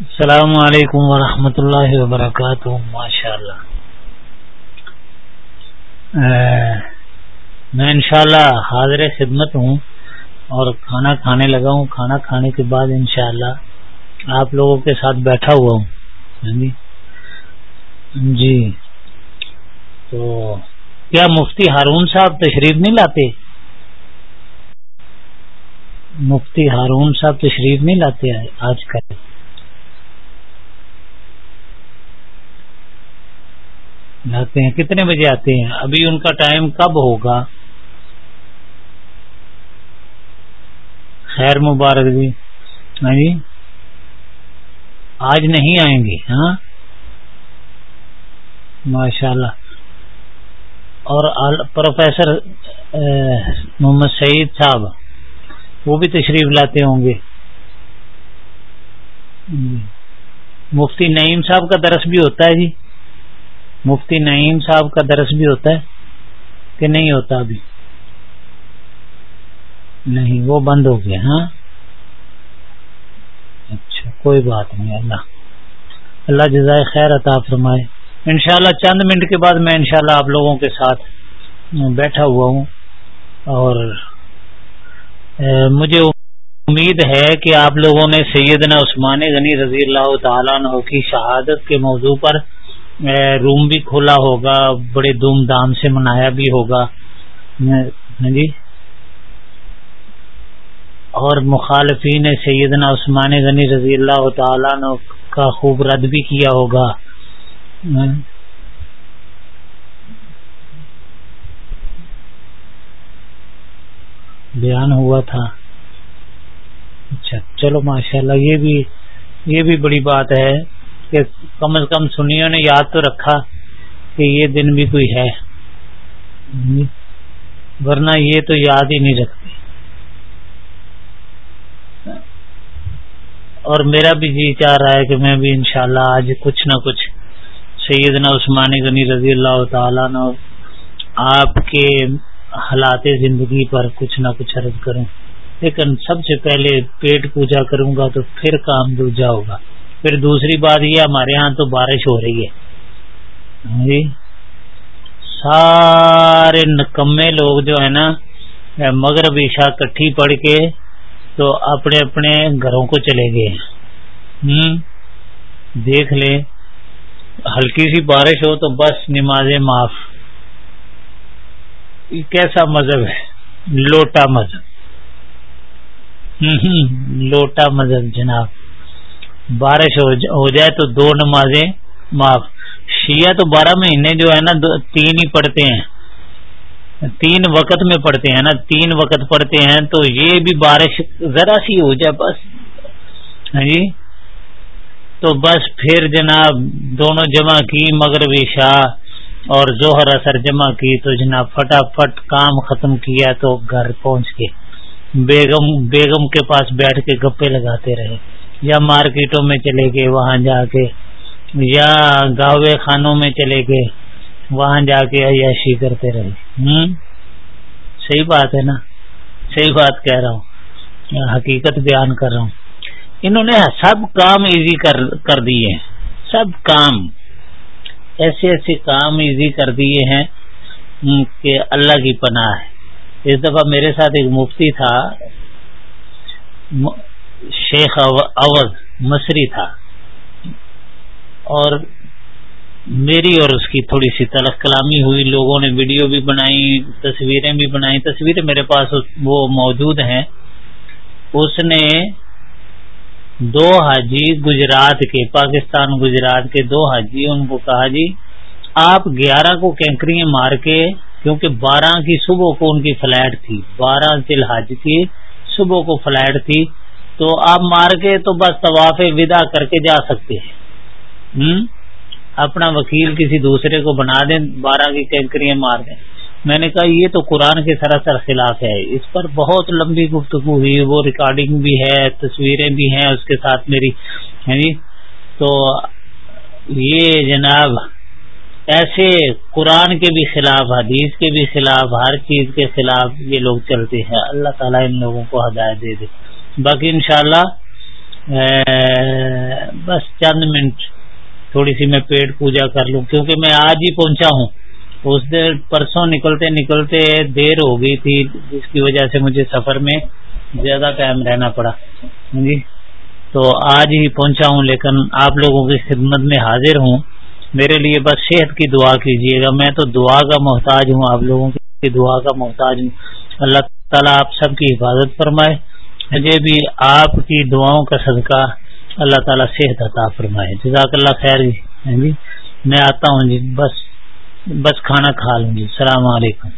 السلام علیکم ورحمۃ اللہ وبرکاتہ ماشاء اللہ میں انشاءاللہ حاضر خدمت ہوں اور کھانا کھانے لگا ہوں۔ کھانا کھانے کے بعد انشاءاللہ آپ لوگوں کے ساتھ بیٹھا ہوا ہوں۔ جی جی۔ تو کیا مفتی ہارون صاحب تشریف نہیں لاتے؟ مفتی ہارون صاحب تشریف نہیں لاتے آج کل؟ لاتے ہیں۔ کتنے بجے آتے ہیں؟ ابھی ان کا ٹائم کب ہوگا؟ خیر مبارک جی۔ ہاں جی؟ آج نہیں آئیں گے ہاں؟ ماشاء اللہ اور پروفیسر محمد سعید صاحب، وہ بھی تشریف لاتے ہوں گے۔ مفتی نعیم صاحب کا درس بھی ہوتا ہے جی۔ مفتی نعیم صاحب کا درس بھی ہوتا ہے کہ نہیں ہوتا ابھی؟ نہیں، وہ بند ہو گیا ہاں؟ اچھا کوئی بات نہیں، اللہ۔ اللہ جزائے خیر عطا فرمائے۔ انشاءاللہ چند منٹ کے بعد میں انشاءاللہ آپ لوگوں کے ساتھ بیٹھا ہوا ہوں۔ اور مجھے امید ہے کہ آپ لوگوں نے سیدنا عثمان غنی رضی اللہ تعالیٰ عنہ کی شہادت کے موضوع پر روم بھی کھولا ہوگا، بڑے دھوم دھام سے منایا بھی ہوگا۔ ہاں جی۔ اور مخالفین سیدنا عثمان غنی رضی اللہ تعالیٰ کا خوب رد بھی کیا ہوگا۔ ہاں۔ بیان ہوا تھا۔ اچھا چلو ماشاءاللہ، یہ بھی یہ بھی بڑی بات ہے۔ کہ کم از کم سنیوں نے یاد تو رکھا کہ یہ دن بھی کوئی ہے۔ ورنہ یہ تو یاد ہی نہیں رکھتے۔ اور میرا بھی جی چاہ رہا ہے کہ میں بھی انشاءاللہ آج کچھ نہ کچھ سیدنا عثمانی غنی رضی اللہ تعالیٰ نے آپ کے حالات زندگی پر کچھ نہ کچھ عرض کروں۔ لیکن سب سے پہلے پیٹ پوجا کروں گا تو پھر کام دوجا ہوگا۔ پھر دوسری بات یہ ہمارے ہاں تو بارش ہو رہی ہے۔ ہاں جی۔ سارے نکمے لوگ جو ہے نا، مغرب، عشاء کٹھی پڑھ کے تو اپنے اپنے گھروں کو چلے گئے۔ ہوں، دیکھ لے، ہلکی سی بارش ہو تو بس نماز معاف۔ کیسا مذہب ہے؟ لوٹا مذہب۔ لوٹا مذہب جناب۔ بارش ہو جائے تو دو نمازیں معاف۔ شیعہ تو بارہ مہینے جو ہے نا تین ہی پڑھتے ہیں۔ تین وقت میں پڑھتے ہیں نا، تین وقت پڑھتے ہیں تو یہ بھی بارش ذرا سی ہو جائے بس۔ ہاں جی؟ تو بس پھر جناب دونوں جمع کی مغربی شاہ اور ظہر اثر جمع کی تو جناب فٹافٹ کام ختم کیا تو گھر پہنچ کے بیگم بیگم کے پاس بیٹھ کے گپے لگاتے رہے۔ یا مارکیٹوں میں چلے گئے، وہاں جا کے، یا گاوے خانوں میں چلے گئے، وہاں جا کے عیاشی کرتے رہے۔ ہوں صحیح بات ہے نا؟ صحیح بات کہہ رہا ہوں۔ حقیقت بیان کر رہا ہوں۔ انہوں نے سب کام ایزی کر دیے۔ سب کام۔ ایسے ایسے کام ایزی کر دیے ہیں کہ اللہ کی پناہ ہے۔ اس دفعہ میرے ساتھ ایک مفتی تھا شیخ اوز مصری تھا۔ اور میری اور اس کی تھوڑی سی تلخ کلامی ہوئی۔ لوگوں نے ویڈیو بھی بنائی، تصویریں بھی بنائی۔ تصویریں میرے پاس وہ موجود ہیں۔ اس نے دو حاجی گجرات کے، پاکستان گجرات کے دو حاجی، ان کو کہا جی آپ گیارہ کو کینکری مار کے، کیونکہ بارہ کی صبح کو ان کی فلائٹ تھی، بارہ دل حج کی صبح کو فلائٹ تھی تو آپ مار کے تو بس طواف ودا کر کے جا سکتے ہیں۔ اپنا وکیل کسی دوسرے کو بنا دیں، بارہ کی کینکریاں مار دیں۔ میں نے کہا، یہ تو قرآن کے سراسر خلاف ہے۔ اس پر بہت لمبی گفتگو ہوئی، وہ ریکارڈنگ بھی ہے، تصویریں بھی ہیں اس کے ساتھ میری۔ ہاں جی؟ تو یہ جناب، ایسے قرآن کے بھی خلاف، حدیث کے بھی خلاف، ہر چیز کے خلاف یہ لوگ چلتے ہیں۔ اللہ تعالیٰ ان لوگوں کو ہدایت دے دے۔ باقی انشاءاللہ بس چند منٹ تھوڑی سی میں پیٹ پوجا کر لوں، کیونکہ میں آج ہی پہنچا ہوں۔ اس دن پرسوں نکلتے نکلتے دیر ہو گئی تھی، جس کی وجہ سے مجھے سفر میں زیادہ ٹائم رہنا پڑا۔ جی تو آج ہی پہنچا ہوں، لیکن آپ لوگوں کی خدمت میں حاضر ہوں۔ میرے لیے بس صحت کی دعا کیجیے گا۔ میں تو دعا کا محتاج ہوں، آپ لوگوں کی دعا کا محتاج ہوں۔ اللہ تعالیٰ آپ سب کی حفاظت فرمائے۔ مجھے بھی آپ کی دعاؤں کا صدقہ اللہ تعالیٰ صحت عطا فرمائے۔ جزاک اللہ خیر جی۔, ہاں جی، میں آتا ہوں جی بس بس کھانا کھا لوں گی السلام علیکم۔